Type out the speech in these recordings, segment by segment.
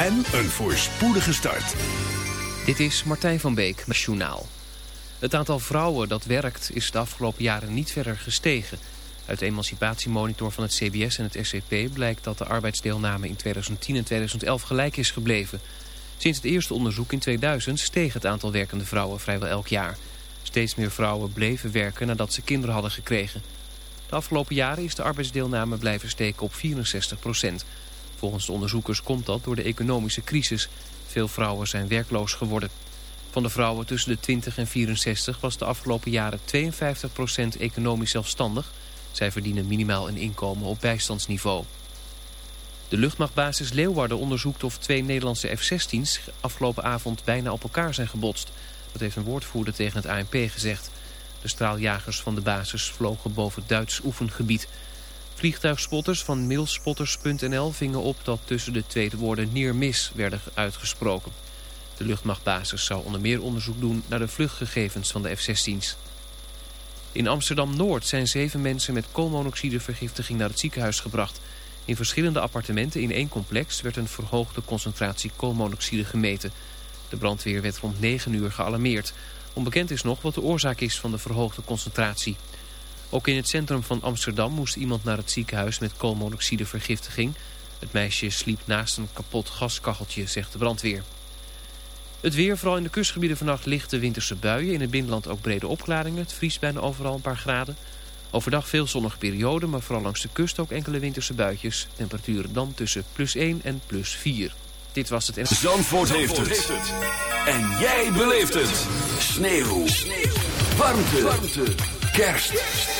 en een voorspoedige start. Dit is Martijn van Beek met Journaal. Het aantal vrouwen dat werkt is de afgelopen jaren niet verder gestegen. Uit de emancipatiemonitor van het CBS en het SCP blijkt dat de arbeidsdeelname in 2010 en 2011 gelijk is gebleven. Sinds het eerste onderzoek in 2000 steeg het aantal werkende vrouwen vrijwel elk jaar. Steeds meer vrouwen bleven werken nadat ze kinderen hadden gekregen. De afgelopen jaren is de arbeidsdeelname blijven steken op 64 procent. Volgens de onderzoekers komt dat door de economische crisis. Veel vrouwen zijn werkloos geworden. Van de vrouwen tussen de 20 en 64 was de afgelopen jaren 52 procent economisch zelfstandig. Zij verdienen minimaal een inkomen op bijstandsniveau. De luchtmachtbasis Leeuwarden onderzoekt of twee Nederlandse F-16's afgelopen avond bijna op elkaar zijn gebotst. Dat heeft een woordvoerder tegen het ANP gezegd. De straaljagers van de basis vlogen boven Duits oefengebied. Vliegtuigspotters van mailspotters.nl vingen op dat tussen de twee woorden neer mis werden uitgesproken. De luchtmachtbasis zou onder meer onderzoek doen naar de vluchtgegevens van de F-16's. In Amsterdam-Noord zijn zeven mensen met koolmonoxidevergiftiging naar het ziekenhuis gebracht. In verschillende appartementen in één complex werd een verhoogde concentratie koolmonoxide gemeten. De brandweer werd rond 9 uur gealarmeerd. Onbekend is nog wat de oorzaak is van de verhoogde concentratie. Ook in het centrum van Amsterdam moest iemand naar het ziekenhuis met koolmonoxidevergiftiging. Het meisje sliep naast een kapot gaskacheltje, zegt de brandweer. Het weer, vooral in de kustgebieden vannacht lichte winterse buien. In het binnenland ook brede opklaringen. Het vriest bijna overal een paar graden. Overdag veel zonnige perioden, maar vooral langs de kust ook enkele winterse buitjes. Temperaturen dan tussen plus 1 en plus 4. Dit was het... Zandvoort, Zandvoort heeft, het. En jij beleeft het. Sneeuw. Sneeuw. Warmte. Warmte. Kerst.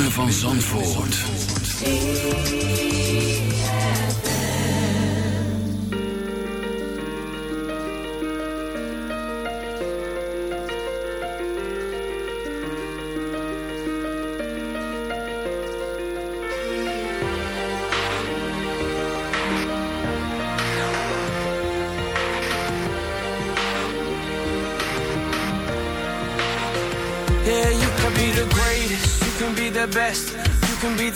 Van Zandvoort.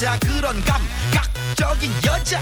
여자 그런 감각적인 여자.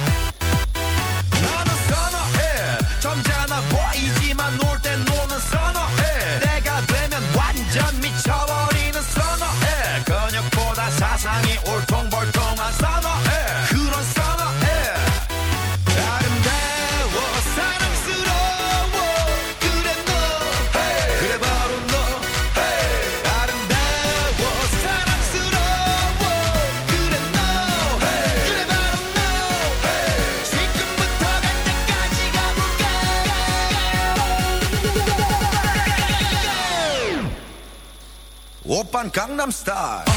Star.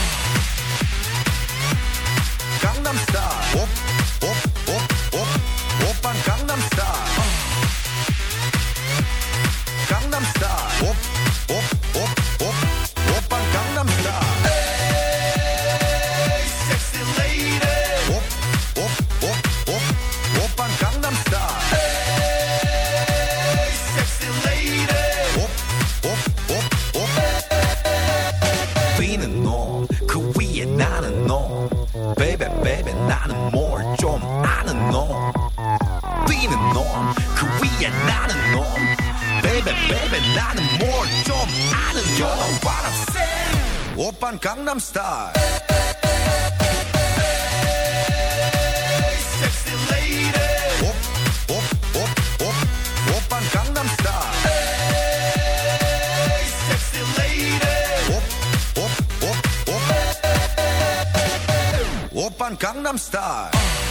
the norm? Could we? Baby, baby, not more. 아는 You're know what I'm saying. 오빤 강남 스타일. Gangnam Style.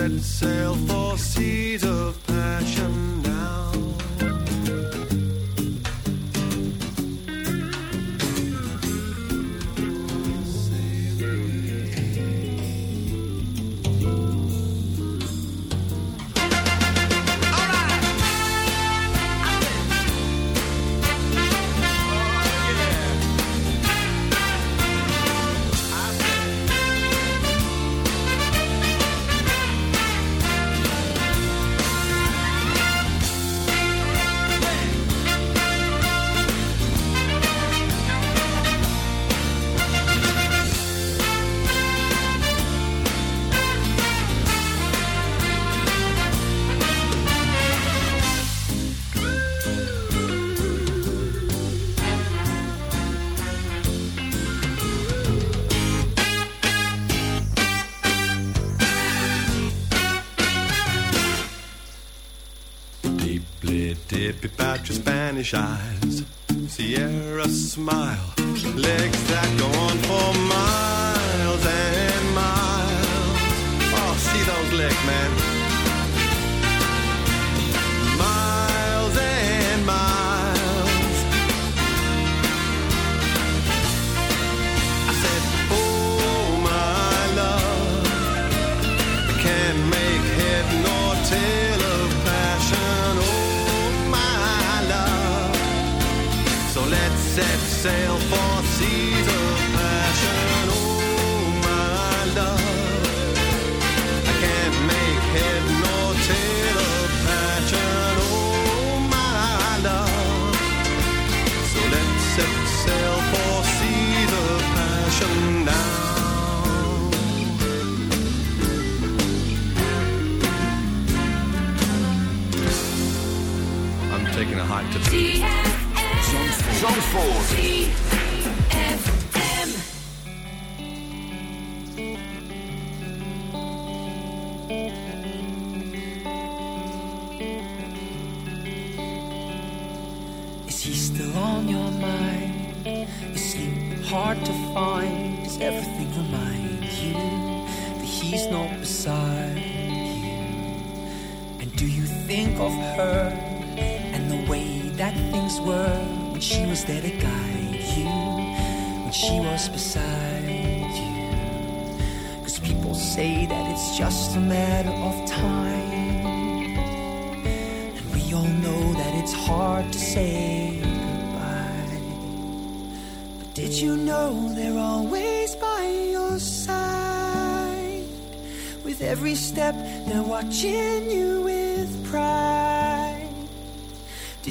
Set sail for seas of passion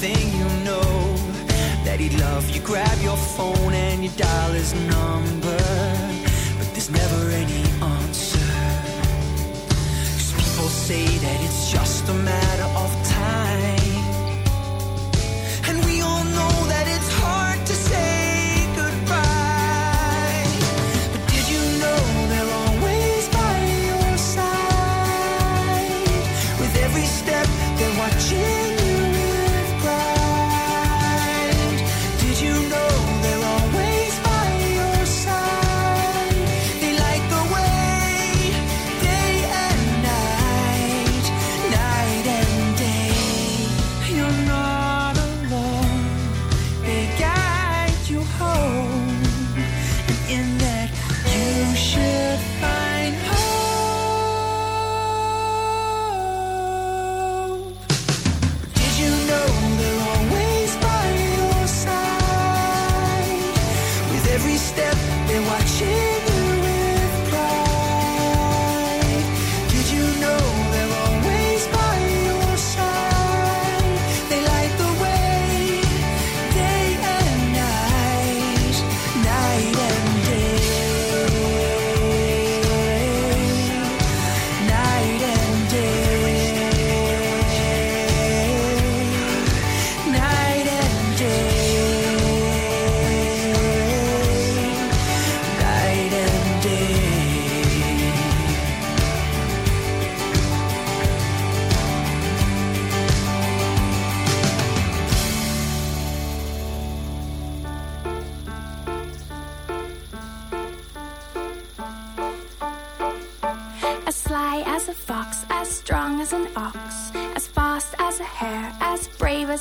Thing you know that he'd love you. Grab your phone and you dial his number, but there's never any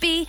be.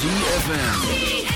ZFM.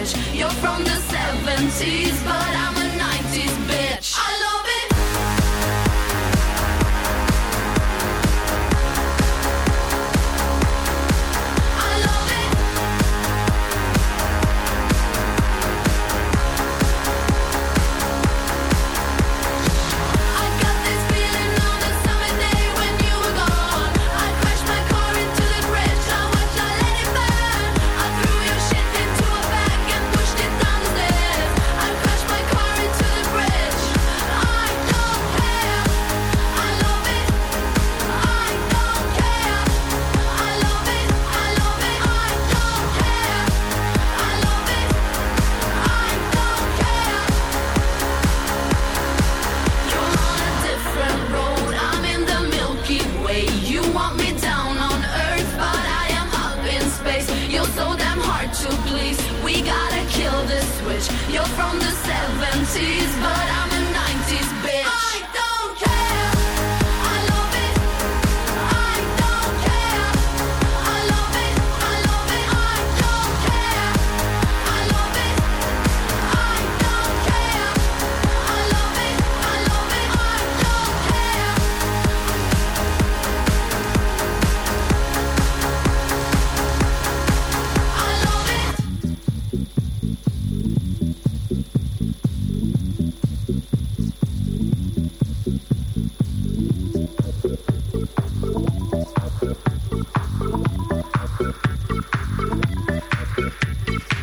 language. You're from the 70s, but I'm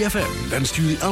ZFM wenst jullie alle...